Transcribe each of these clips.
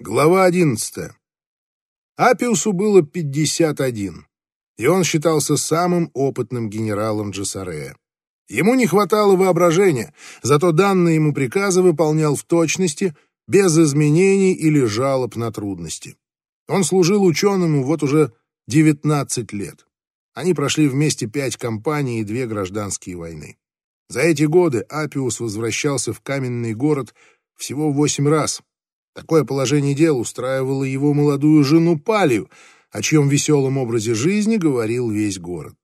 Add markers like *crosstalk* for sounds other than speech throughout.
Глава одиннадцатая. Апиусу было пятьдесят один, и он считался самым опытным генералом Джессарея. Ему не хватало воображения, зато данные ему приказы выполнял в точности, без изменений или жалоб на трудности. Он служил ученому вот уже девятнадцать лет. Они прошли вместе пять кампаний и две гражданские войны. За эти годы Апиус возвращался в каменный город всего восемь раз — Такое положение дел устраивало его молодую жену Палию, о чьем веселом образе жизни говорил весь город.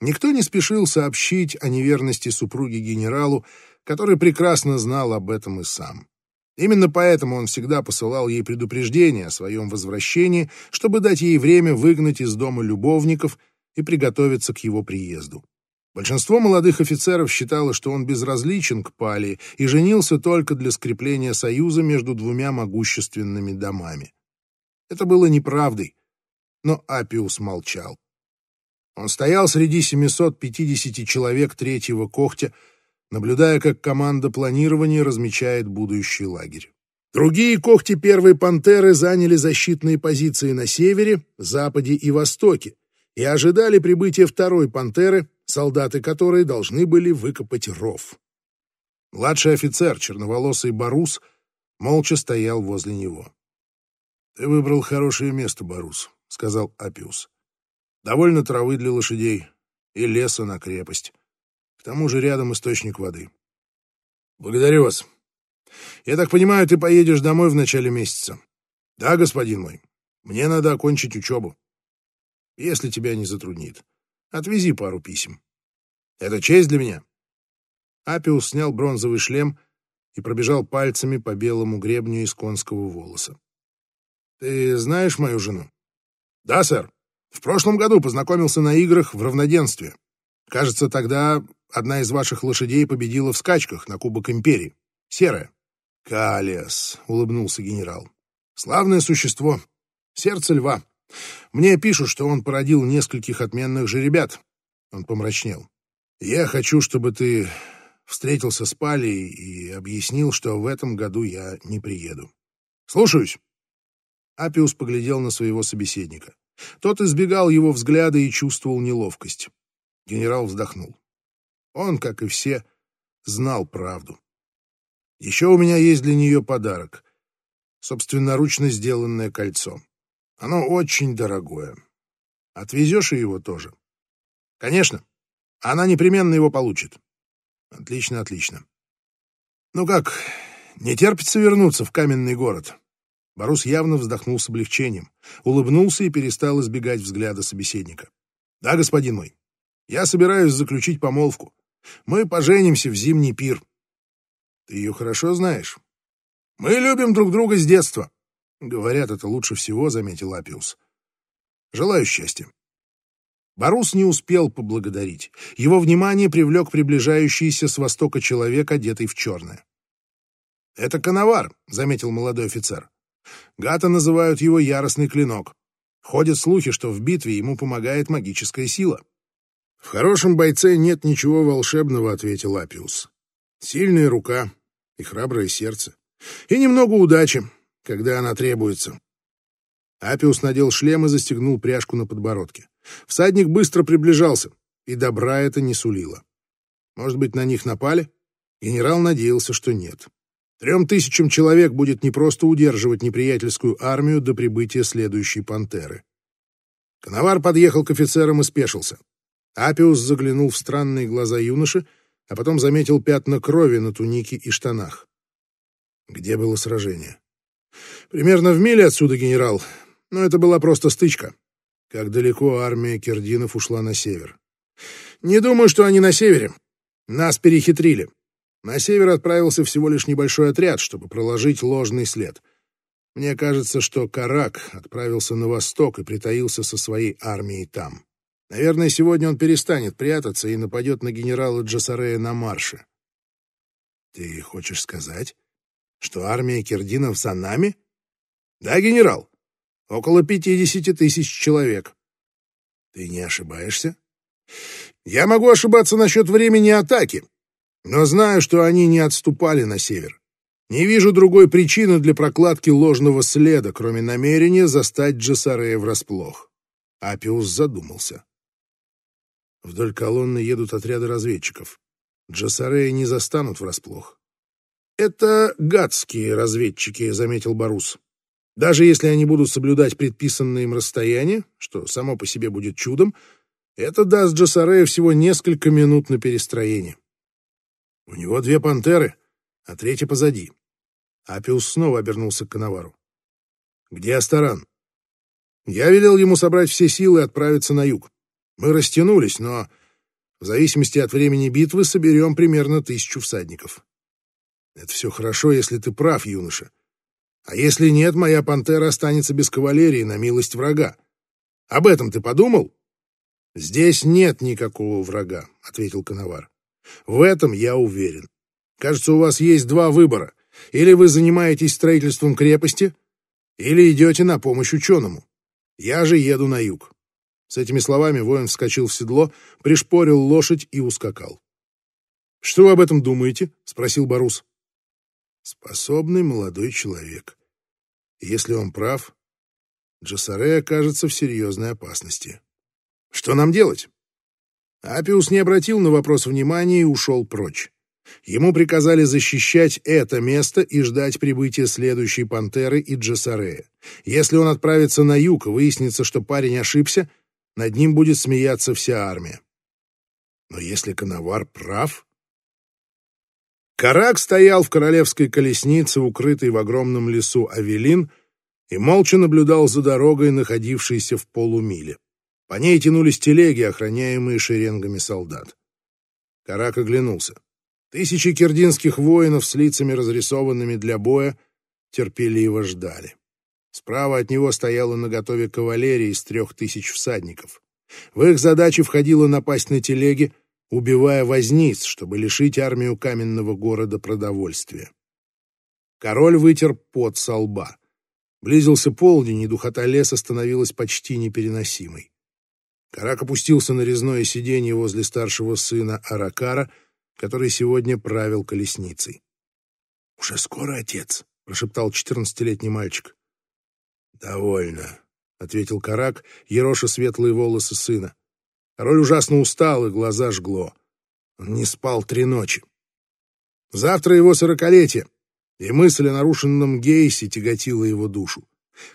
Никто не спешил сообщить о неверности супруги генералу, который прекрасно знал об этом и сам. Именно поэтому он всегда посылал ей предупреждение о своем возвращении, чтобы дать ей время выгнать из дома любовников и приготовиться к его приезду. Большинство молодых офицеров считало, что он безразличен к Пали и женился только для скрепления союза между двумя могущественными домами. Это было неправдой, но Апиус молчал. Он стоял среди 750 человек третьего когтя, наблюдая, как команда планирования размечает будущий лагерь. Другие когти первой пантеры заняли защитные позиции на севере, западе и востоке и ожидали прибытия второй пантеры солдаты которой должны были выкопать ров. Младший офицер, черноволосый Барус, молча стоял возле него. — Ты выбрал хорошее место, Барус, — сказал Апиус. — Довольно травы для лошадей и леса на крепость. К тому же рядом источник воды. — Благодарю вас. Я так понимаю, ты поедешь домой в начале месяца. — Да, господин мой. Мне надо окончить учебу. Если тебя не затруднит. Отвези пару писем. Это честь для меня. Апиус снял бронзовый шлем и пробежал пальцами по белому гребню из конского волоса. Ты знаешь мою жену? Да, сэр. В прошлом году познакомился на играх в равноденстве. Кажется, тогда одна из ваших лошадей победила в скачках на Кубок Империи. Серая. Калиас, улыбнулся генерал. Славное существо. Сердце льва. Мне пишут, что он породил нескольких отменных жеребят. Он помрачнел. Я хочу, чтобы ты встретился с Палей и объяснил, что в этом году я не приеду. Слушаюсь. Апиус поглядел на своего собеседника. Тот избегал его взгляда и чувствовал неловкость. Генерал вздохнул. Он, как и все, знал правду. Еще у меня есть для нее подарок. Собственноручно сделанное кольцо. Оно очень дорогое. Отвезешь и его тоже? Конечно. Она непременно его получит. Отлично, отлично. Ну как, не терпится вернуться в каменный город? Борус явно вздохнул с облегчением, улыбнулся и перестал избегать взгляда собеседника. Да, господин мой, я собираюсь заключить помолвку. Мы поженимся в зимний пир. Ты ее хорошо знаешь? Мы любим друг друга с детства. Говорят, это лучше всего, заметил Апиус. Желаю счастья. Барус не успел поблагодарить. Его внимание привлек приближающийся с востока человек, одетый в черное. «Это коновар», — заметил молодой офицер. «Гата называют его яростный клинок. Ходят слухи, что в битве ему помогает магическая сила». «В хорошем бойце нет ничего волшебного», — ответил Апиус. «Сильная рука и храброе сердце. И немного удачи когда она требуется. Апиус надел шлем и застегнул пряжку на подбородке. Всадник быстро приближался, и добра это не сулило. Может быть, на них напали? Генерал надеялся, что нет. Трем тысячам человек будет непросто удерживать неприятельскую армию до прибытия следующей пантеры. Коновар подъехал к офицерам и спешился. Апиус заглянул в странные глаза юноши, а потом заметил пятна крови на тунике и штанах. Где было сражение? Примерно в миле отсюда, генерал. Но это была просто стычка. Как далеко армия Кердинов ушла на север. Не думаю, что они на севере. Нас перехитрили. На север отправился всего лишь небольшой отряд, чтобы проложить ложный след. Мне кажется, что Карак отправился на восток и притаился со своей армией там. Наверное, сегодня он перестанет прятаться и нападет на генерала Джасарея на марше. Ты хочешь сказать, что армия Кердинов за нами? Да, генерал. Около пятидесяти тысяч человек. Ты не ошибаешься? Я могу ошибаться насчет времени атаки, но знаю, что они не отступали на север. Не вижу другой причины для прокладки ложного следа, кроме намерения застать Джессарея врасплох. Апиус задумался. Вдоль колонны едут отряды разведчиков. Джессарея не застанут врасплох. «Это гадские разведчики», — заметил Барус. «Даже если они будут соблюдать предписанное им расстояние, что само по себе будет чудом, это даст Джессарею всего несколько минут на перестроение. У него две пантеры, а третья позади. Апиус снова обернулся к Коновару. «Где Астаран?» «Я велел ему собрать все силы и отправиться на юг. Мы растянулись, но в зависимости от времени битвы соберем примерно тысячу всадников. Это все хорошо, если ты прав, юноша. А если нет, моя пантера останется без кавалерии на милость врага. Об этом ты подумал?» «Здесь нет никакого врага», — ответил Коновар. «В этом я уверен. Кажется, у вас есть два выбора. Или вы занимаетесь строительством крепости, или идете на помощь ученому. Я же еду на юг. С этими словами воин вскочил в седло, пришпорил лошадь и ускакал. «Что вы об этом думаете?» — спросил Барус. «Способный молодой человек. Если он прав, Джасаре окажется в серьезной опасности. Что нам делать?» Апиус не обратил на вопрос внимания и ушел прочь. Ему приказали защищать это место и ждать прибытия следующей пантеры и Джессарея. Если он отправится на юг и выяснится, что парень ошибся, над ним будет смеяться вся армия. Но если Коновар прав... Карак стоял в королевской колеснице, укрытой в огромном лесу Авелин, и молча наблюдал за дорогой, находившейся в полумиле. По ней тянулись телеги, охраняемые шеренгами солдат. Карак оглянулся. Тысячи кирдинских воинов с лицами разрисованными для боя терпеливо ждали. Справа от него стояла наготове кавалерия из трех тысяч всадников. В их задачи входило напасть на телеги, убивая возниц, чтобы лишить армию каменного города продовольствия. Король вытер пот со лба. Близился полдень, и духота леса становилась почти непереносимой. Карак опустился на резное сиденье возле старшего сына Аракара — который сегодня правил колесницей. «Уже скоро, отец», — прошептал четырнадцатилетний мальчик. «Довольно», — ответил Карак, ероша светлые волосы сына. Король ужасно устал, и глаза жгло. Он не спал три ночи. Завтра его сорокалетие, и мысль о нарушенном Гейсе тяготила его душу.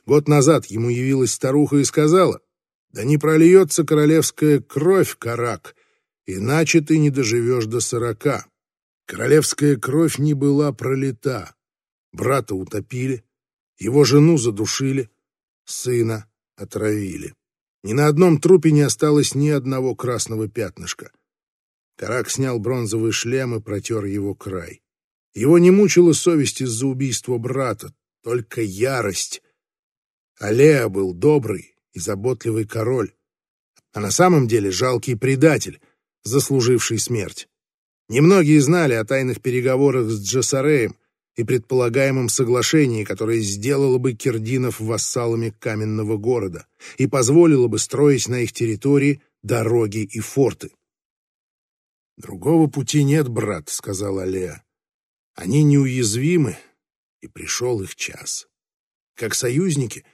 Год назад ему явилась старуха и сказала, «Да не прольется королевская кровь, Карак, иначе ты не доживешь до сорока. Королевская кровь не была пролита. Брата утопили, его жену задушили, сына отравили. Ни на одном трупе не осталось ни одного красного пятнышка. Карак снял бронзовый шлем и протер его край. Его не мучила совесть из-за убийства брата, только ярость. Алея был добрый и заботливый король, а на самом деле жалкий предатель — заслуживший смерть. Немногие знали о тайных переговорах с Джессареем и предполагаемом соглашении, которое сделало бы кирдинов вассалами каменного города и позволило бы строить на их территории дороги и форты. «Другого пути нет, брат», — сказала Леа. «Они неуязвимы, и пришел их час. Как союзники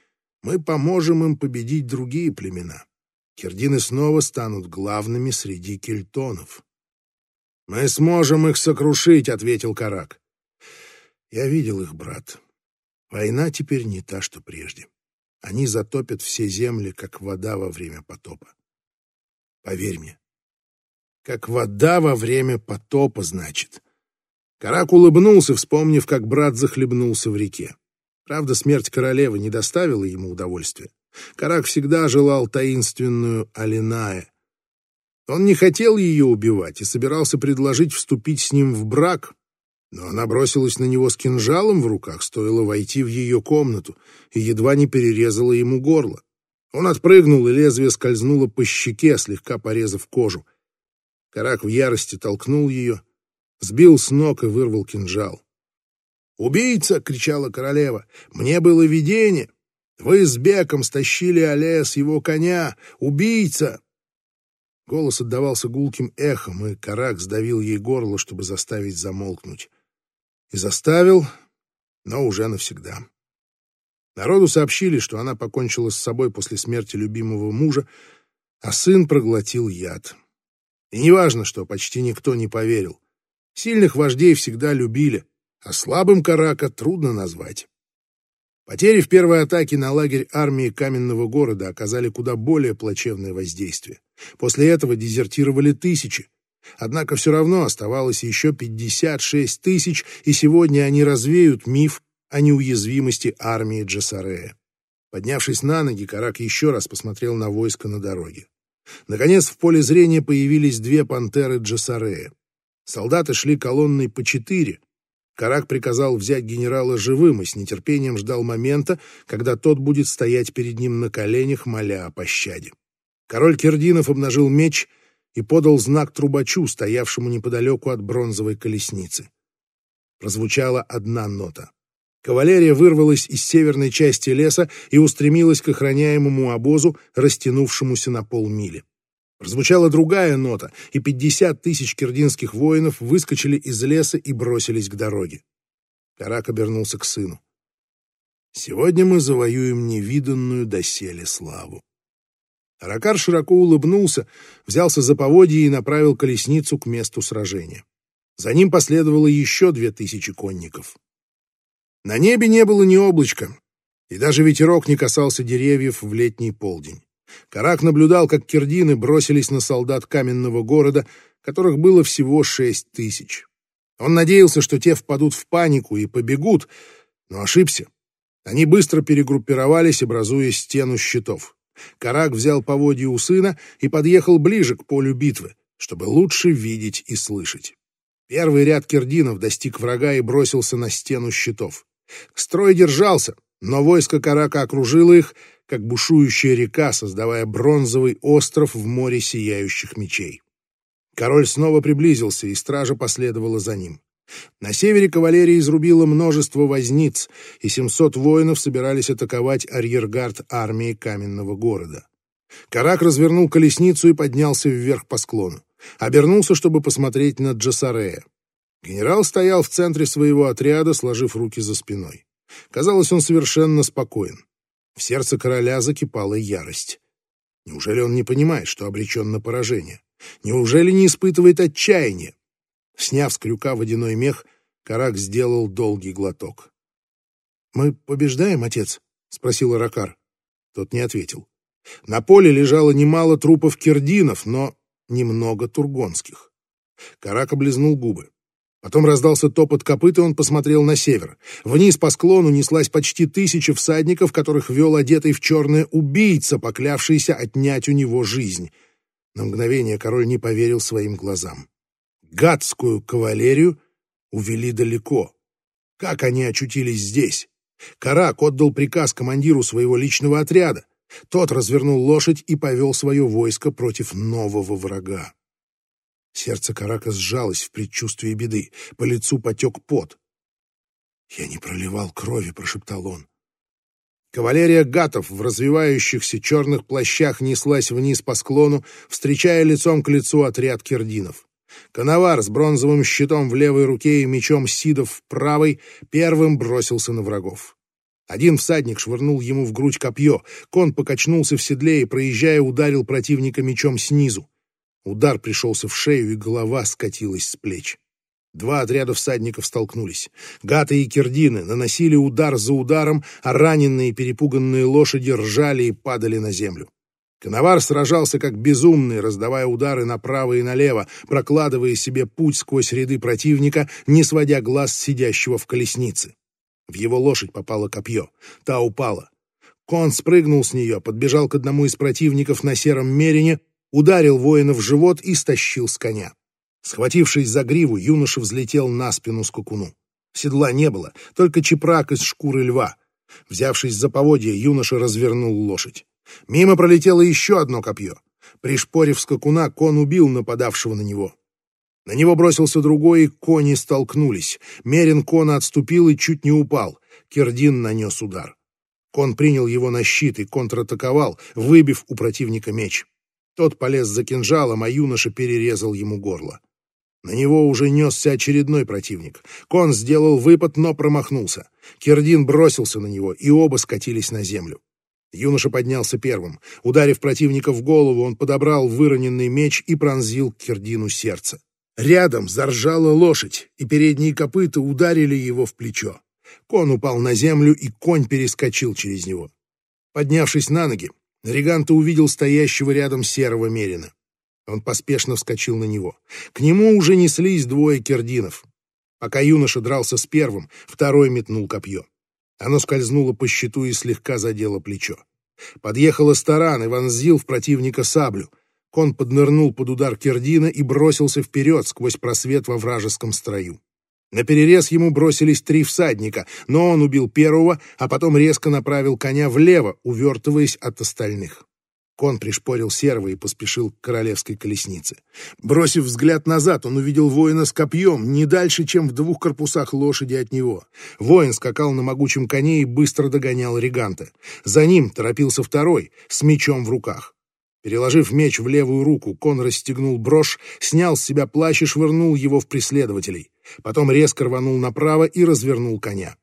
мы поможем им победить другие племена. Кирдины снова станут главными среди кельтонов. «Мы сможем их сокрушить», — ответил Карак. «Я видел их, брат. Война теперь не та, что прежде. Они затопят все земли, как вода во время потопа. Поверь мне, как вода во время потопа, значит». Карак улыбнулся, вспомнив, как брат захлебнулся в реке. Правда, смерть королевы не доставила ему удовольствия. Карак всегда желал таинственную Алиная. Он не хотел ее убивать и собирался предложить вступить с ним в брак, но она бросилась на него с кинжалом в руках, стоило войти в ее комнату, и едва не перерезала ему горло. Он отпрыгнул, и лезвие скользнуло по щеке, слегка порезав кожу. Карак в ярости толкнул ее, сбил с ног и вырвал кинжал. «Убийца!» — кричала королева. «Мне было видение!» Вы с Беком стащили Алея с его коня! Убийца!» Голос отдавался гулким эхом, и Карак сдавил ей горло, чтобы заставить замолкнуть. И заставил, но уже навсегда. Народу сообщили, что она покончила с собой после смерти любимого мужа, а сын проглотил яд. И неважно, что почти никто не поверил. Сильных вождей всегда любили, а слабым Карака трудно назвать. Потери в первой атаке на лагерь армии Каменного города оказали куда более плачевное воздействие. После этого дезертировали тысячи. Однако все равно оставалось еще 56 тысяч, и сегодня они развеют миф о неуязвимости армии Джасарея. Поднявшись на ноги, Карак еще раз посмотрел на войско на дороге. Наконец в поле зрения появились две пантеры Джасарея. Солдаты шли колонной по четыре. Карак приказал взять генерала живым и с нетерпением ждал момента, когда тот будет стоять перед ним на коленях, моля о пощаде. Король Кирдинов обнажил меч и подал знак трубачу, стоявшему неподалеку от бронзовой колесницы. Прозвучала одна нота. Кавалерия вырвалась из северной части леса и устремилась к охраняемому обозу, растянувшемуся на полмили. Прозвучала другая нота, и пятьдесят тысяч кирдинских воинов выскочили из леса и бросились к дороге. Карак обернулся к сыну. «Сегодня мы завоюем невиданную доселе славу». Аракар широко улыбнулся, взялся за поводья и направил колесницу к месту сражения. За ним последовало еще две тысячи конников. На небе не было ни облачка, и даже ветерок не касался деревьев в летний полдень. Карак наблюдал, как кирдины бросились на солдат каменного города, которых было всего шесть тысяч. Он надеялся, что те впадут в панику и побегут, но ошибся. Они быстро перегруппировались, образуя стену щитов. Карак взял поводья у сына и подъехал ближе к полю битвы, чтобы лучше видеть и слышать. Первый ряд кирдинов достиг врага и бросился на стену щитов. Строй держался, но войско Карака окружило их, как бушующая река, создавая бронзовый остров в море сияющих мечей. Король снова приблизился, и стража последовала за ним. На севере кавалерия изрубила множество возниц, и 700 воинов собирались атаковать арьергард армии каменного города. Карак развернул колесницу и поднялся вверх по склону. Обернулся, чтобы посмотреть на Джасарея. Генерал стоял в центре своего отряда, сложив руки за спиной. Казалось, он совершенно спокоен. В сердце короля закипала ярость. Неужели он не понимает, что обречен на поражение? Неужели не испытывает отчаяния? Сняв с крюка водяной мех, Карак сделал долгий глоток. «Мы побеждаем, отец?» — спросил Аракар. Тот не ответил. На поле лежало немало трупов кирдинов, но немного тургонских. Карак облизнул губы. Потом раздался топот копыт, и он посмотрел на север. Вниз по склону неслась почти тысяча всадников, которых вел одетый в черное убийца, поклявшийся отнять у него жизнь. На мгновение король не поверил своим глазам. Гадскую кавалерию увели далеко. Как они очутились здесь? Карак отдал приказ командиру своего личного отряда. Тот развернул лошадь и повел свое войско против нового врага. Сердце Карака сжалось в предчувствии беды. По лицу потек пот. «Я не проливал крови», — прошептал он. Кавалерия гатов в развивающихся черных плащах неслась вниз по склону, встречая лицом к лицу отряд кирдинов. Коновар с бронзовым щитом в левой руке и мечом Сидов в правой первым бросился на врагов. Один всадник швырнул ему в грудь копье, кон покачнулся в седле и, проезжая, ударил противника мечом снизу. Удар пришелся в шею, и голова скатилась с плеч. Два отряда всадников столкнулись. Гаты и кирдины наносили удар за ударом, а раненые перепуганные лошади ржали и падали на землю. Коновар сражался как безумный, раздавая удары направо и налево, прокладывая себе путь сквозь ряды противника, не сводя глаз сидящего в колеснице. В его лошадь попало копье. Та упала. Кон спрыгнул с нее, подбежал к одному из противников на сером мерине, ударил воина в живот и стащил с коня. Схватившись за гриву, юноша взлетел на спину скакуну. Седла не было, только чепрак из шкуры льва. Взявшись за поводья, юноша развернул лошадь. Мимо пролетело еще одно копье. Пришпорив скакуна, кон убил нападавшего на него. На него бросился другой, и кони столкнулись. Мерин кона отступил и чуть не упал. Кердин нанес удар. Кон принял его на щит и контратаковал, выбив у противника меч. Тот полез за кинжалом, а юноша перерезал ему горло. На него уже несся очередной противник. Кон сделал выпад, но промахнулся. Кердин бросился на него, и оба скатились на землю. Юноша поднялся первым. Ударив противника в голову, он подобрал выроненный меч и пронзил Кердину сердце. Рядом заржала лошадь, и передние копыта ударили его в плечо. Кон упал на землю, и конь перескочил через него. Поднявшись на ноги, Риганта увидел стоящего рядом серого мерина. Он поспешно вскочил на него. К нему уже неслись двое кердинов. Пока юноша дрался с первым, второй метнул копье. Оно скользнуло по щиту и слегка задело плечо. Подъехал Астаран и вонзил в противника саблю. Кон поднырнул под удар Кердина и бросился вперед сквозь просвет во вражеском строю. На перерез ему бросились три всадника, но он убил первого, а потом резко направил коня влево, увертываясь от остальных. Кон пришпорил серого и поспешил к королевской колеснице. Бросив взгляд назад, он увидел воина с копьем, не дальше, чем в двух корпусах лошади от него. Воин скакал на могучем коне и быстро догонял Реганта. За ним торопился второй, с мечом в руках. Переложив меч в левую руку, Кон расстегнул брошь, снял с себя плащ и швырнул его в преследователей. Потом резко рванул направо и развернул коня.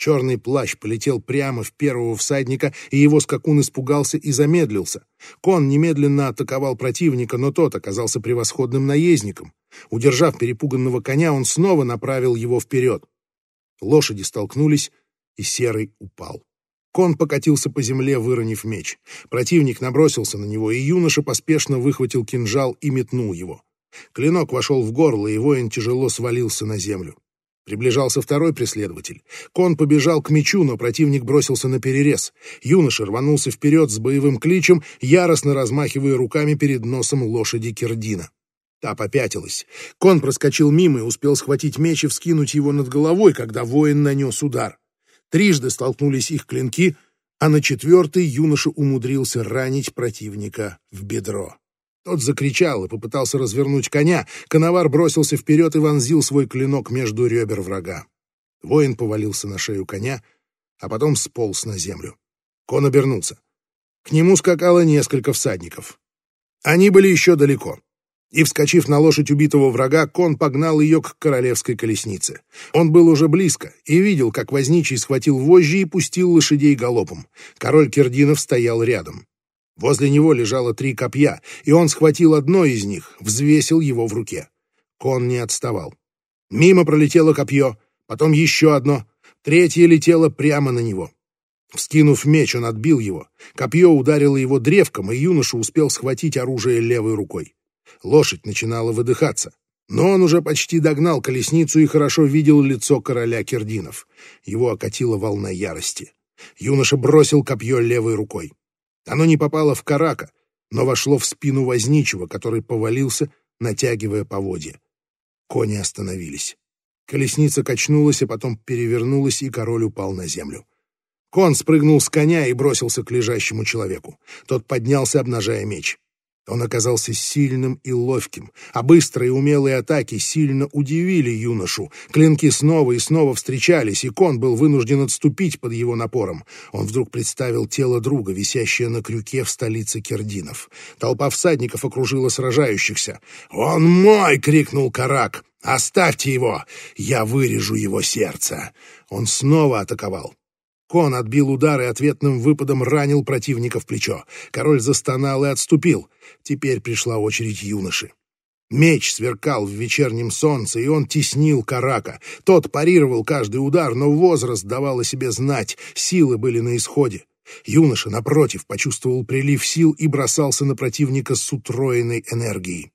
Черный плащ полетел прямо в первого всадника, и его скакун испугался и замедлился. Кон немедленно атаковал противника, но тот оказался превосходным наездником. Удержав перепуганного коня, он снова направил его вперед. Лошади столкнулись, и Серый упал. Кон покатился по земле, выронив меч. Противник набросился на него, и юноша поспешно выхватил кинжал и метнул его. Клинок вошел в горло, и воин тяжело свалился на землю. Приближался второй преследователь. Кон побежал к мечу, но противник бросился на перерез. Юноша рванулся вперед с боевым кличем, яростно размахивая руками перед носом лошади Кердина. Та попятилась. Кон проскочил мимо и успел схватить меч и вскинуть его над головой, когда воин нанес удар. Трижды столкнулись их клинки, а на четвертый юноша умудрился ранить противника в бедро. Тот закричал и попытался развернуть коня. Коновар бросился вперед и вонзил свой клинок между ребер врага. Воин повалился на шею коня, а потом сполз на землю. Кон обернулся. К нему скакало несколько всадников. Они были еще далеко. И, вскочив на лошадь убитого врага, Кон погнал ее к королевской колеснице. Он был уже близко и видел, как возничий схватил вожжи и пустил лошадей галопом. Король Кердинов стоял рядом. Возле него лежало три копья, и он схватил одно из них, взвесил его в руке. Кон не отставал. Мимо пролетело копье, потом еще одно, третье летело прямо на него. Вскинув меч, он отбил его. Копье ударило его древком, и юноша успел схватить оружие левой рукой. Лошадь начинала выдыхаться. Но он уже почти догнал колесницу и хорошо видел лицо короля Кердинов. Его окатила волна ярости. Юноша бросил копье левой рукой. Оно не попало в карака, но вошло в спину возничего, который повалился, натягивая поводья. Кони остановились. Колесница качнулась, а потом перевернулась, и король упал на землю. Кон спрыгнул с коня и бросился к лежащему человеку. Тот поднялся, обнажая меч. Он оказался сильным и ловким, а быстрые и умелые атаки сильно удивили юношу. Клинки снова и снова встречались, и Кон был вынужден отступить под его напором. Он вдруг представил тело друга, висящее на крюке в столице Кердинов. Толпа всадников окружила сражающихся. «Он мой!» — крикнул Карак. «Оставьте его! Я вырежу его сердце!» Он снова атаковал. Кон отбил удар и ответным выпадом ранил противника в плечо. Король застонал и отступил. Теперь пришла очередь юноши. Меч сверкал в вечернем солнце, и он теснил Карака. Тот парировал каждый удар, но возраст давал о себе знать, силы были на исходе. Юноша, напротив, почувствовал прилив сил и бросался на противника с утроенной энергией.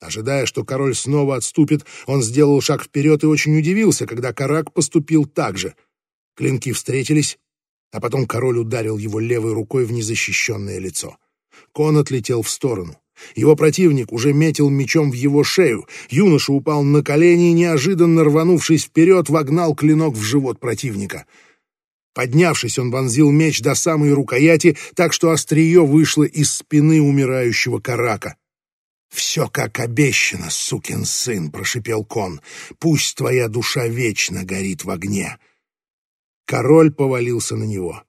Ожидая, что король снова отступит, он сделал шаг вперед и очень удивился, когда Карак поступил так же — Клинки встретились, а потом король ударил его левой рукой в незащищенное лицо. Кон отлетел в сторону. Его противник уже метил мечом в его шею. Юноша упал на колени и, неожиданно рванувшись вперед, вогнал клинок в живот противника. Поднявшись, он вонзил меч до самой рукояти, так что острие вышло из спины умирающего карака. «Все как обещано, сукин сын!» — прошипел Кон. «Пусть твоя душа вечно горит в огне!» Король повалился на него.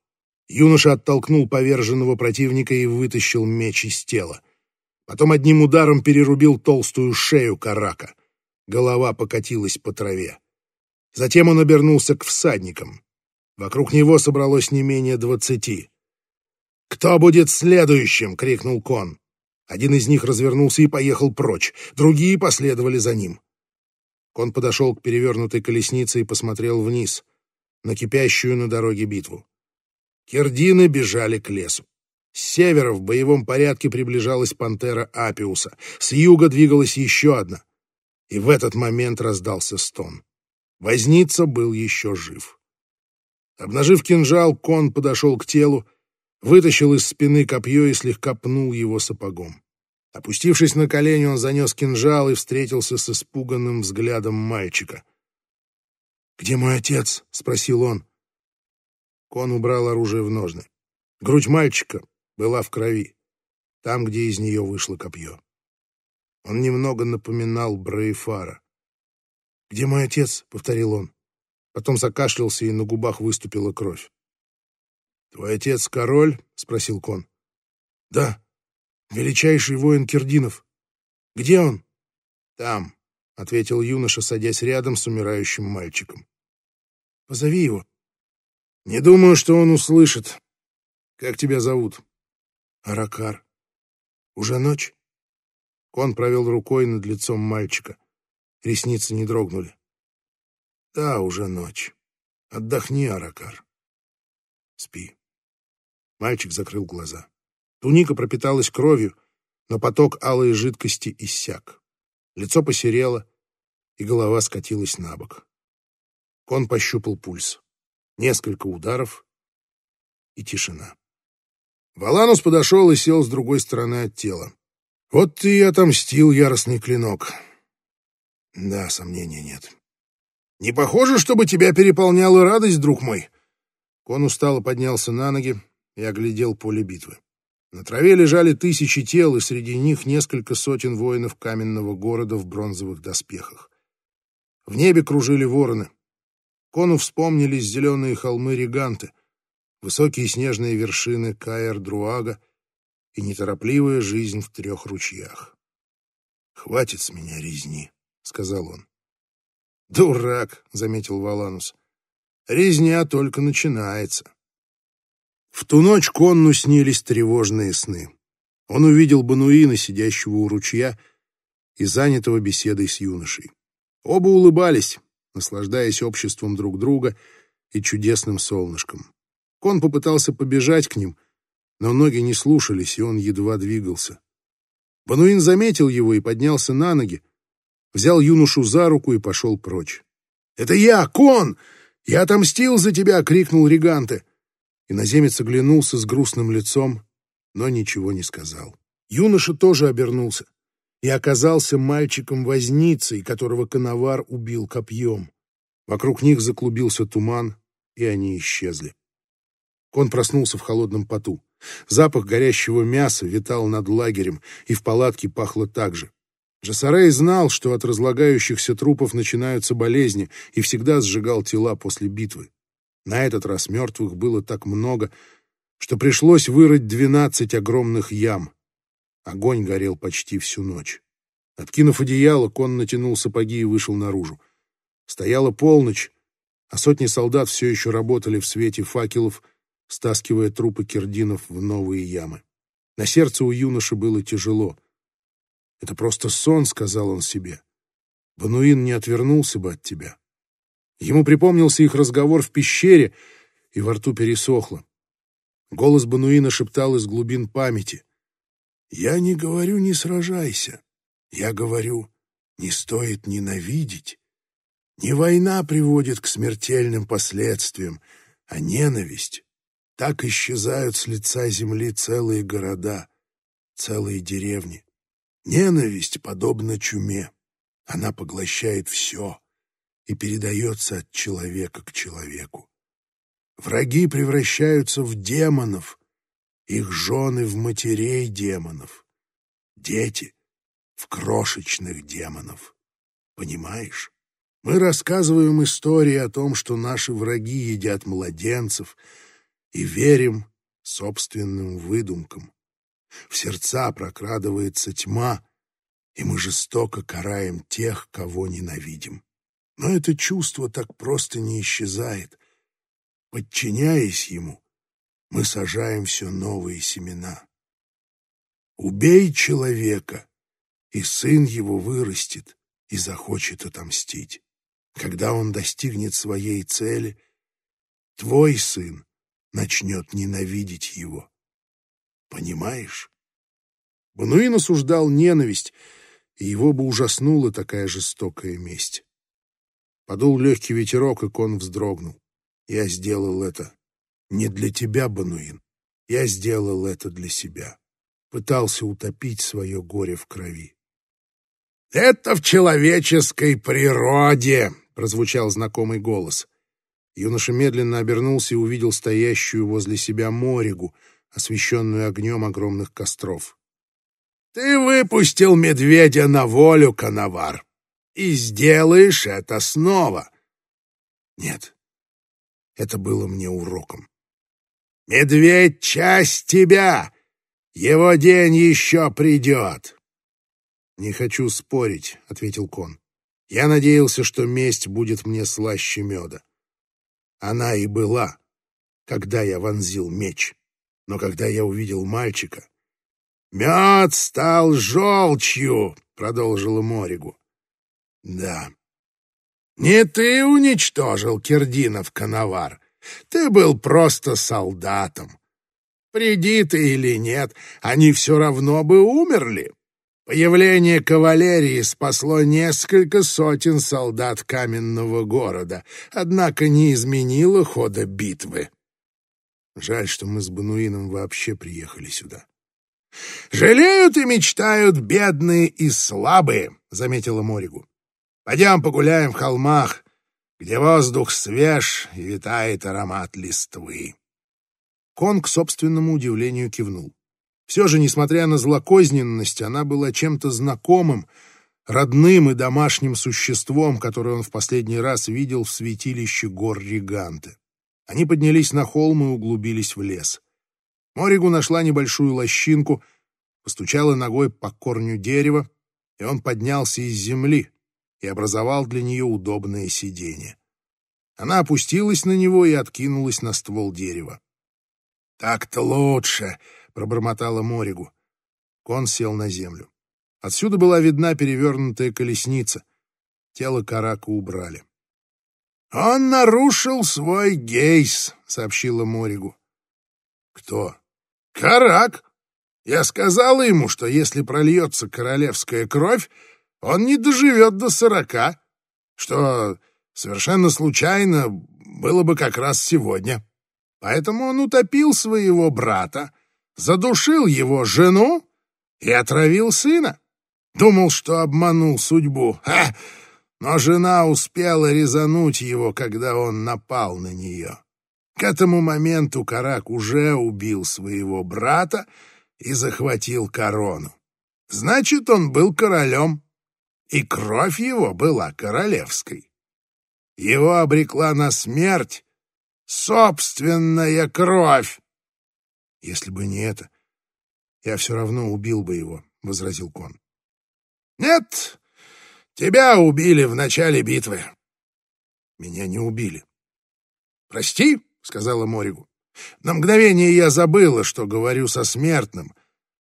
Юноша оттолкнул поверженного противника и вытащил меч из тела. Потом одним ударом перерубил толстую шею Карака. Голова покатилась по траве. Затем он обернулся к всадникам. Вокруг него собралось не менее двадцати. «Кто будет следующим?» — крикнул Кон. Один из них развернулся и поехал прочь, другие последовали за ним. Кон подошел к перевернутой колеснице и посмотрел вниз, на кипящую на дороге битву. Кердины бежали к лесу. С севера в боевом порядке приближалась пантера Апиуса, с юга двигалась еще одна. И в этот момент раздался стон. Возница был еще жив. Обнажив кинжал, кон подошел к телу, вытащил из спины копье и слегка пнул его сапогом. Опустившись на колени, он занес кинжал и встретился с испуганным взглядом мальчика. «Где мой отец?» — спросил он. Кон убрал оружие в ножны. Грудь мальчика была в крови, там, где из нее вышло копье. Он немного напоминал Брейфара. «Где мой отец?» — повторил он. Потом закашлялся, и на губах выступила кровь. «Твой отец король?» — спросил Кон. «Да, величайший воин Кирдинов. Где он?» «Там», — ответил юноша, садясь рядом с умирающим мальчиком. «Позови его». «Не думаю, что он услышит. Как тебя зовут?» «Аракар. Уже ночь?» Кон провел рукой над лицом мальчика. Ресницы не дрогнули. «Да, уже ночь. Отдохни, Аракар. Спи». Мальчик закрыл глаза. Туника пропиталась кровью, но поток алой жидкости иссяк. Лицо посерело, и голова скатилась на бок. Кон пощупал пульс. Несколько ударов и тишина. Валанус подошел и сел с другой стороны от тела. Вот ты и отомстил, яростный клинок. Да, сомнений нет. Не похоже, чтобы тебя переполняла радость, друг мой. Кон устало поднялся на ноги, и оглядел поле битвы. На траве лежали тысячи тел, и среди них несколько сотен воинов каменного города в бронзовых доспехах. В небе кружили вороны. Кону вспомнились зеленые холмы Риганты, высокие снежные вершины Каэр-Друага и неторопливая жизнь в трех ручьях. «Хватит с меня резни», — сказал он. «Дурак», — заметил Валанус. «Резня только начинается». В ту ночь Конну снились тревожные сны. Он увидел Бануина, сидящего у ручья, и занятого беседой с юношей. Оба улыбались, наслаждаясь обществом друг друга и чудесным солнышком. Кон попытался побежать к ним, но ноги не слушались, и он едва двигался. Бануин заметил его и поднялся на ноги, взял юношу за руку и пошел прочь. «Это я, Кон! Я отомстил за тебя!» — крикнул Риганте. Иноземец оглянулся с грустным лицом, но ничего не сказал. Юноша тоже обернулся и оказался мальчиком-возницей, которого коновар убил копьем. Вокруг них заклубился туман, и они исчезли. Кон проснулся в холодном поту. Запах горящего мяса витал над лагерем, и в палатке пахло так же. Джасарей знал, что от разлагающихся трупов начинаются болезни, и всегда сжигал тела после битвы. На этот раз мертвых было так много, что пришлось вырыть двенадцать огромных ям. Огонь горел почти всю ночь. Откинув одеяло, кон натянул сапоги и вышел наружу. Стояла полночь, а сотни солдат все еще работали в свете факелов, стаскивая трупы кирдинов в новые ямы. На сердце у юноши было тяжело. «Это просто сон», — сказал он себе. «Бануин не отвернулся бы от тебя». Ему припомнился их разговор в пещере, и во рту пересохло. Голос Бануина шептал из глубин памяти. «Я не говорю «не сражайся». Я говорю «не стоит ненавидеть». Не война приводит к смертельным последствиям, а ненависть. Так исчезают с лица земли целые города, целые деревни. Ненависть подобна чуме. Она поглощает все, и передается от человека к человеку. Враги превращаются в демонов, их жены в матерей демонов, дети в крошечных демонов. Понимаешь? Мы рассказываем истории о том, что наши враги едят младенцев и верим собственным выдумкам. В сердца прокрадывается тьма, и мы жестоко караем тех, кого ненавидим. Но это чувство так просто не исчезает. Подчиняясь ему, мы сажаем все новые семена. Убей человека, и сын его вырастет и захочет отомстить. Когда он достигнет своей цели, твой сын начнет ненавидеть его. Понимаешь? Бануин осуждал ненависть, и его бы ужаснула такая жестокая месть. Подул легкий ветерок, и кон вздрогнул. Я сделал это не для тебя, Бануин. Я сделал это для себя. Пытался утопить свое горе в крови. «Это в человеческой природе!» — прозвучал знакомый голос. Юноша медленно обернулся и увидел стоящую возле себя морегу, освещенную огнем огромных костров. «Ты выпустил медведя на волю, Коновар, и сделаешь это снова!» «Нет, это было мне уроком. Медведь — часть тебя! Его день еще придет!» «Не хочу спорить», — ответил Кон. «Я надеялся, что месть будет мне слаще меда. Она и была, когда я вонзил меч. Но когда я увидел мальчика... «Мед стал желчью», — продолжила Моригу. «Да, не ты уничтожил Кирдинов коновар. Ты был просто солдатом. Приди ты или нет, они все равно бы умерли. Появление кавалерии спасло несколько сотен солдат каменного города, однако не изменило хода битвы. Жаль, что мы с Бануином вообще приехали сюда. «Жалеют и мечтают бедные и слабые», — заметила Моригу. «Пойдем погуляем в холмах, где воздух свеж и витает аромат листвы». Кон, к собственному удивлению, кивнул. Все же, несмотря на злокозненность, она была чем-то знакомым, родным и домашним существом, которое он в последний раз видел в святилище гор Риганты. Они поднялись на холм и углубились в лес. Моригу нашла небольшую лощинку, постучала ногой по корню дерева, и он поднялся из земли и образовал для нее удобное сиденье. Она опустилась на него и откинулась на ствол дерева. «Так-то лучше!» — пробормотала Моригу. Кон сел на землю. Отсюда была видна перевернутая колесница. Тело Карака убрали. «Он нарушил свой гейс», — сообщила Моригу. «Кто?» «Карак. Я сказала ему, что если прольется королевская кровь, он не доживет до сорока, что совершенно случайно было бы как раз сегодня. Поэтому он утопил своего брата, задушил его жену и отравил сына. Думал, что обманул судьбу. Ха! Но жена успела резануть его, когда он напал на нее. К этому моменту Карак уже убил своего брата и захватил корону. Значит, он был королем, и кровь его была королевской. Его обрекла на смерть собственная кровь. Если бы не это, я все равно убил бы его, — возразил Кон. Нет, тебя убили в начале битвы. Меня не убили. Прости, — сказала Моригу. На мгновение я забыла, что говорю со смертным,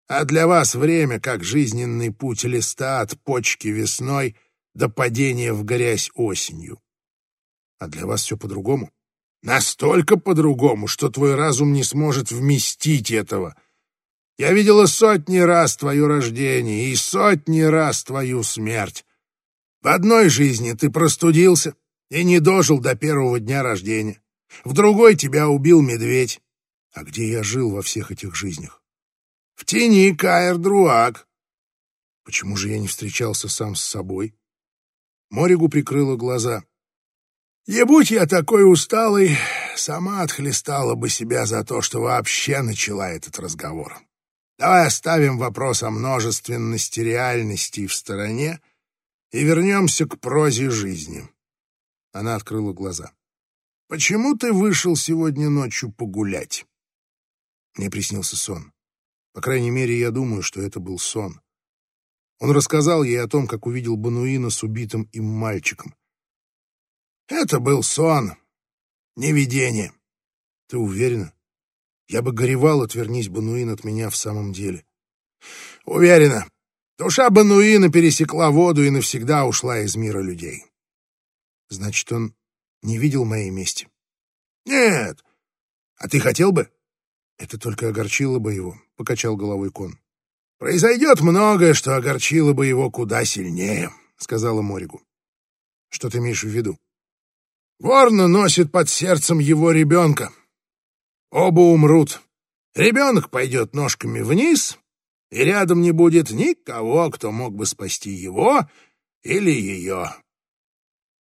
а для вас время как жизненный путь листа от почки весной до падения в грязь осенью. А для вас все по-другому? Настолько по-другому, что твой разум не сможет вместить этого. Я видела сотни раз твое рождение и сотни раз твою смерть. В одной жизни ты простудился и не дожил до первого дня рождения. В другой тебя убил медведь. А где я жил во всех этих жизнях? В тени Каэр-Друак. Почему же я не встречался сам с собой? Моригу прикрыла глаза. Не будь я такой усталый, сама отхлестала бы себя за то, что вообще начала этот разговор. Давай оставим вопрос о множественности реальностей в стороне и вернемся к прозе жизни. Она открыла глаза. «Почему ты вышел сегодня ночью погулять?» Мне приснился сон. По крайней мере, я думаю, что это был сон. Он рассказал ей о том, как увидел Бануина с убитым им мальчиком. «Это был сон, не видение». «Ты уверена? Я бы горевал, отвернись Бануин от меня в самом деле». «Уверена. Душа Бануина пересекла воду и навсегда ушла из мира людей». «Значит, он не видел моей мести?» «Нет. А ты хотел бы?» «Это только огорчило бы его», — покачал головой Кон. «Произойдет многое, что огорчило бы его куда сильнее», — сказала Моригу. «Что ты имеешь в виду?» «Ворна носит под сердцем его ребенка. Оба умрут. Ребенок пойдет ножками вниз, и рядом не будет никого, кто мог бы спасти его или ее».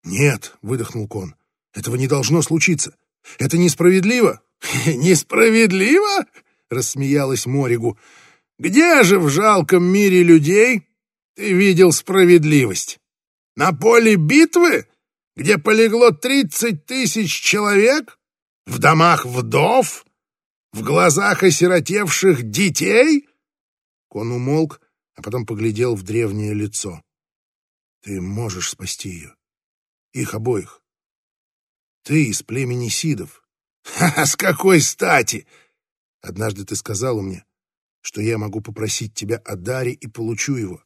«Нет», — выдохнул Кон, — «этого не должно случиться. Это несправедливо». *laughs* «Несправедливо?» — рассмеялась Моригу. Где же в жалком мире людей ты видел справедливость? На поле битвы, где полегло тридцать тысяч человек? В домах вдов? В глазах осиротевших детей?» Кон умолк, а потом поглядел в древнее лицо. «Ты можешь спасти ее. Их обоих. Ты из племени Сидов». «Ха, *laughs* с какой стати?» Однажды ты сказала мне, что я могу попросить тебя о даре и получу его.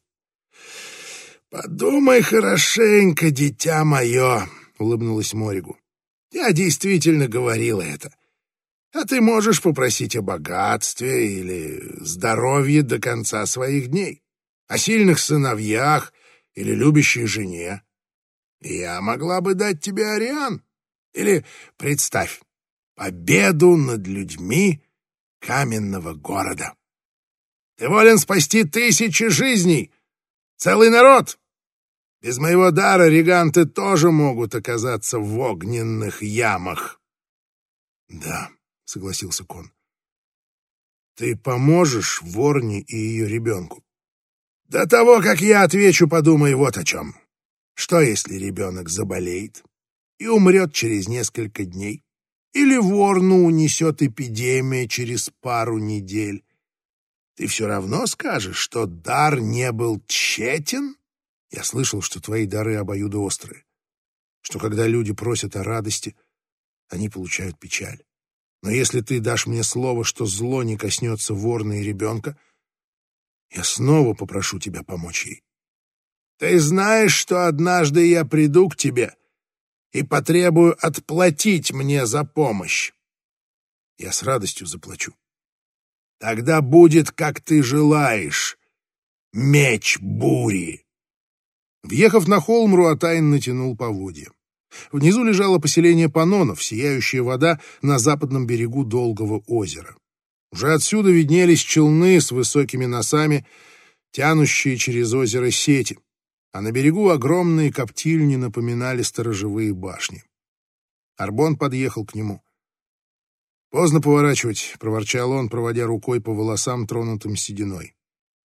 «Подумай хорошенько, дитя мое», — улыбнулась Моригу. «Я действительно говорила это. А ты можешь попросить о богатстве или здоровье до конца своих дней, о сильных сыновьях или любящей жене. Я могла бы дать тебе Ариан. Или, представь, победу над людьми каменного города». Ты волен спасти тысячи жизней, целый народ. Без моего дара реганты тоже могут оказаться в огненных ямах. Да, согласился Кон. Ты поможешь Ворне и ее ребенку. До того, как я отвечу, подумай вот о чем. Что, если ребенок заболеет и умрет через несколько дней? Или Ворну унесет эпидемия через пару недель? ты все равно скажешь, что дар не был тщетен? Я слышал, что твои дары обоюдоострые, что когда люди просят о радости, они получают печаль. Но если ты дашь мне слово, что зло не коснется ворна и ребенка, я снова попрошу тебя помочь ей. Ты знаешь, что однажды я приду к тебе и потребую отплатить мне за помощь. Я с радостью заплачу. Тогда будет, как ты желаешь. Меч бури. Въехав на холм, Руатайн натянул поводья. Внизу лежало поселение панонов, сияющая вода на западном берегу Долгого озера. Уже отсюда виднелись челны с высокими носами, тянущие через озеро сети, а на берегу огромные коптильни напоминали сторожевые башни. Арбон подъехал к нему. «Поздно поворачивать», — проворчал он, проводя рукой по волосам, тронутым сединой.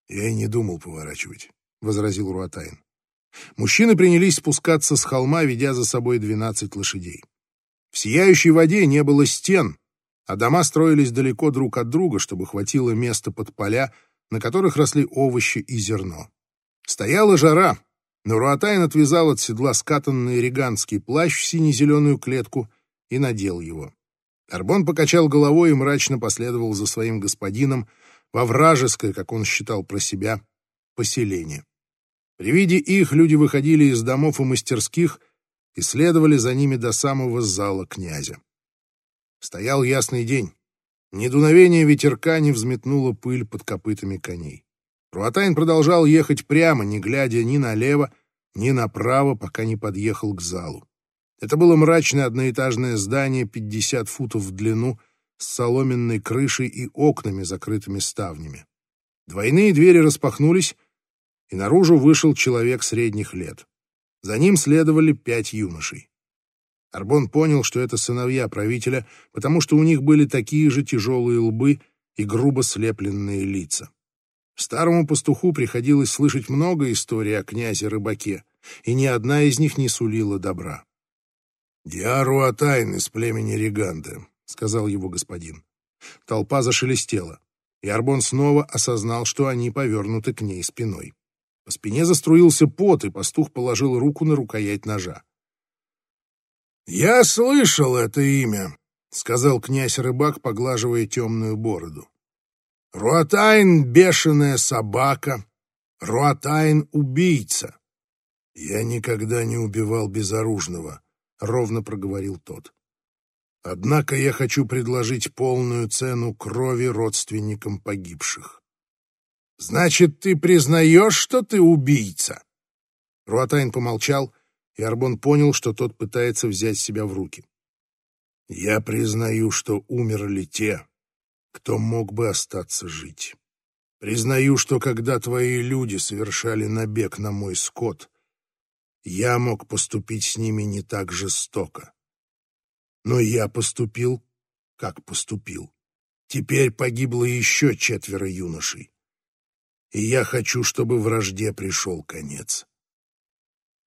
«Я и не думал поворачивать», — возразил Руатайн. Мужчины принялись спускаться с холма, ведя за собой двенадцать лошадей. В сияющей воде не было стен, а дома строились далеко друг от друга, чтобы хватило места под поля, на которых росли овощи и зерно. Стояла жара, но Руатайн отвязал от седла скатанный реганский плащ в сине-зеленую клетку и надел его. Арбон покачал головой и мрачно последовал за своим господином во вражеское, как он считал про себя, поселение. При виде их люди выходили из домов и мастерских и следовали за ними до самого зала князя. Стоял ясный день. Ни дуновение ветерка не взметнуло пыль под копытами коней. Руатайн продолжал ехать прямо, не глядя ни налево, ни направо, пока не подъехал к залу. Это было мрачное одноэтажное здание 50 футов в длину с соломенной крышей и окнами, закрытыми ставнями. Двойные двери распахнулись, и наружу вышел человек средних лет. За ним следовали пять юношей. Арбон понял, что это сыновья правителя, потому что у них были такие же тяжелые лбы и грубо слепленные лица. Старому пастуху приходилось слышать много историй о князе-рыбаке, и ни одна из них не сулила добра. «Диару Атайн из племени Риганды», — сказал его господин. Толпа зашелестела, и Арбон снова осознал, что они повернуты к ней спиной. По спине заструился пот, и пастух положил руку на рукоять ножа. «Я слышал это имя», — сказал князь-рыбак, поглаживая темную бороду. «Руатайн — бешеная собака, Руатайн — убийца». «Я никогда не убивал безоружного», — ровно проговорил тот. «Однако я хочу предложить полную цену крови родственникам погибших». «Значит, ты признаешь, что ты убийца?» Руатайн помолчал, и Арбон понял, что тот пытается взять себя в руки. «Я признаю, что умерли те, кто мог бы остаться жить. Признаю, что когда твои люди совершали набег на мой скот, я мог поступить с ними не так жестоко. Но я поступил, как поступил. Теперь погибло еще четверо юношей и я хочу, чтобы вражде пришел конец.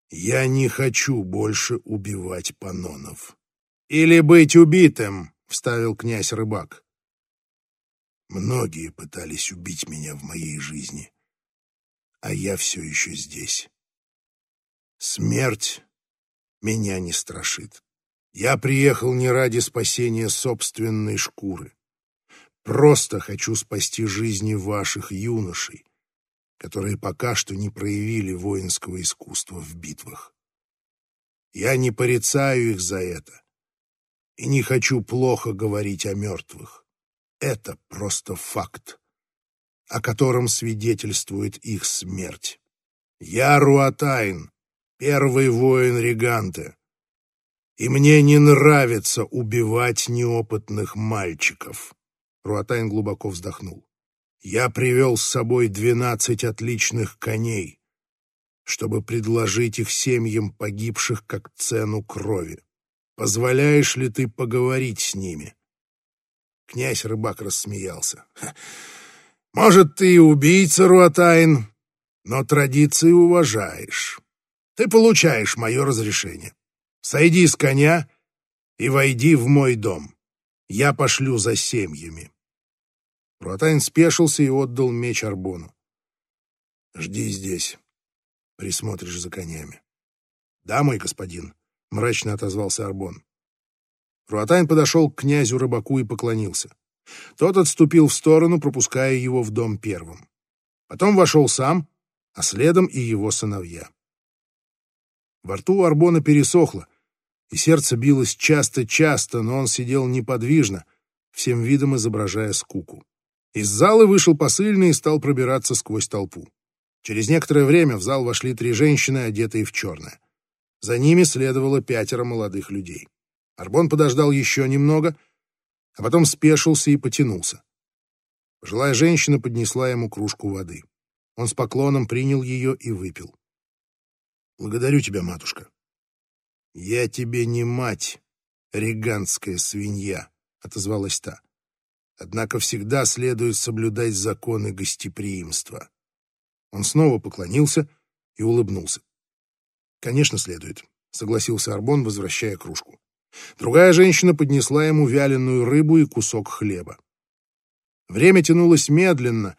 Я не хочу больше убивать панонов. «Или быть убитым», — вставил князь Рыбак. Многие пытались убить меня в моей жизни, а я все еще здесь. Смерть меня не страшит. Я приехал не ради спасения собственной шкуры. Просто хочу спасти жизни ваших юношей, которые пока что не проявили воинского искусства в битвах. Я не порицаю их за это и не хочу плохо говорить о мертвых. Это просто факт, о котором свидетельствует их смерть. Я Руатайн, первый воин Риганте, и мне не нравится убивать неопытных мальчиков. Руатайн глубоко вздохнул. Я привел с собой двенадцать отличных коней, чтобы предложить их семьям погибших как цену крови. Позволяешь ли ты поговорить с ними?» Князь Рыбак рассмеялся. «Может, ты и убийца, Руатайн, но традиции уважаешь. Ты получаешь мое разрешение. Сойди с коня и войди в мой дом. Я пошлю за семьями». Руатайн спешился и отдал меч Арбону. «Жди здесь. Присмотришь за конями». «Да, мой господин», — мрачно отозвался Арбон. Руатайн подошел к князю рыбаку и поклонился. Тот отступил в сторону, пропуская его в дом первым. Потом вошел сам, а следом и его сыновья. Во рту у Арбона пересохло, и сердце билось часто-часто, но он сидел неподвижно, всем видом изображая скуку. Из зала вышел посыльный и стал пробираться сквозь толпу. Через некоторое время в зал вошли три женщины, одетые в черное. За ними следовало пятеро молодых людей. Арбон подождал еще немного, а потом спешился и потянулся. Пожилая женщина поднесла ему кружку воды. Он с поклоном принял ее и выпил. «Благодарю тебя, матушка». «Я тебе не мать, риганская свинья», — отозвалась та. Однако всегда следует соблюдать законы гостеприимства. Он снова поклонился и улыбнулся. «Конечно, следует», — согласился Арбон, возвращая кружку. Другая женщина поднесла ему вяленую рыбу и кусок хлеба. Время тянулось медленно,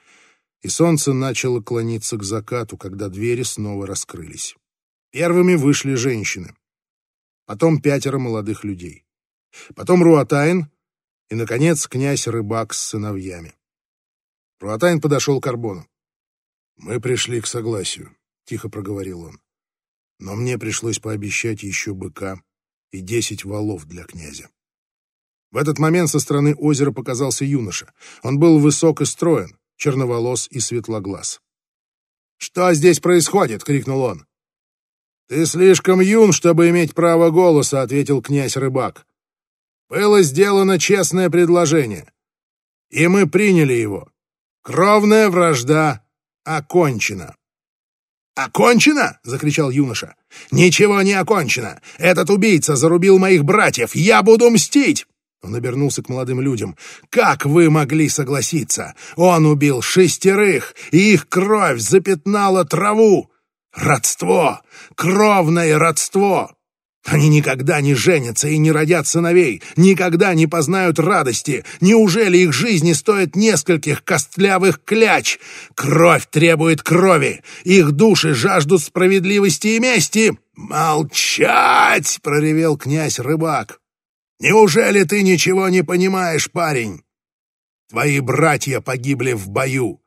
и солнце начало клониться к закату, когда двери снова раскрылись. Первыми вышли женщины. Потом пятеро молодых людей. Потом Руатайн, и, наконец, князь-рыбак с сыновьями. Руатайн подошел к Арбону. «Мы пришли к согласию», — тихо проговорил он. «Но мне пришлось пообещать еще быка и десять валов для князя». В этот момент со стороны озера показался юноша. Он был высок и строен, черноволос и светлоглаз. «Что здесь происходит?» — крикнул он. «Ты слишком юн, чтобы иметь право голоса», — ответил князь-рыбак. Было сделано честное предложение, и мы приняли его. Кровная вражда окончена. «Окончено?» — закричал юноша. «Ничего не окончено! Этот убийца зарубил моих братьев! Я буду мстить!» Он обернулся к молодым людям. «Как вы могли согласиться? Он убил шестерых, и их кровь запятнала траву! Родство! Кровное родство! Они никогда не женятся и не родят сыновей, никогда не познают радости. Неужели их жизни стоят нескольких костлявых кляч? Кровь требует крови, их души жаждут справедливости и мести. «Молчать!» — проревел князь-рыбак. «Неужели ты ничего не понимаешь, парень? Твои братья погибли в бою.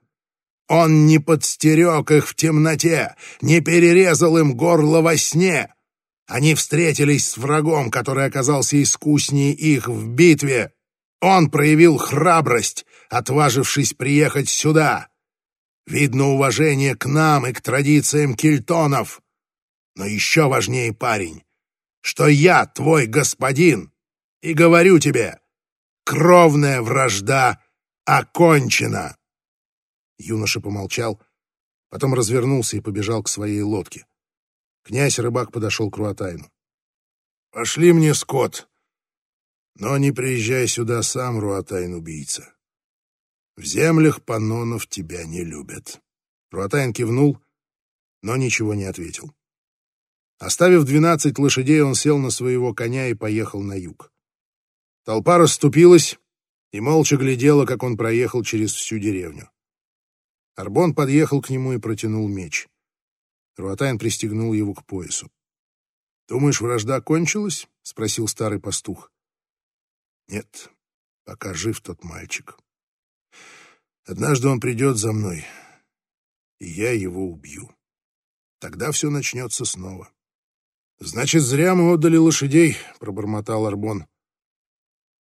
Он не подстерег их в темноте, не перерезал им горло во сне. Они встретились с врагом, который оказался искуснее их в битве. Он проявил храбрость, отважившись приехать сюда. Видно уважение к нам и к традициям кельтонов. Но еще важнее, парень, что я твой господин, и говорю тебе, кровная вражда окончена. Юноша помолчал, потом развернулся и побежал к своей лодке. Князь-рыбак подошел к Руатайну. «Пошли мне, скот, но не приезжай сюда сам, Руатайн-убийца. В землях панонов тебя не любят». Руатайн кивнул, но ничего не ответил. Оставив двенадцать лошадей, он сел на своего коня и поехал на юг. Толпа расступилась и молча глядела, как он проехал через всю деревню. Арбон подъехал к нему и протянул меч. Руатайн пристегнул его к поясу. «Думаешь, вражда кончилась?» — спросил старый пастух. «Нет, пока жив тот мальчик. Однажды он придет за мной, и я его убью. Тогда все начнется снова». «Значит, зря мы отдали лошадей», — пробормотал Арбон.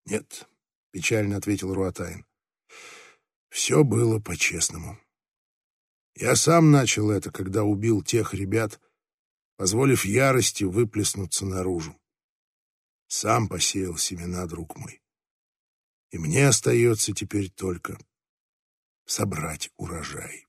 «Нет», — печально ответил Руатайн. «Все было по-честному». Я сам начал это, когда убил тех ребят, позволив ярости выплеснуться наружу. Сам посеял семена, друг мой. И мне остается теперь только собрать урожай.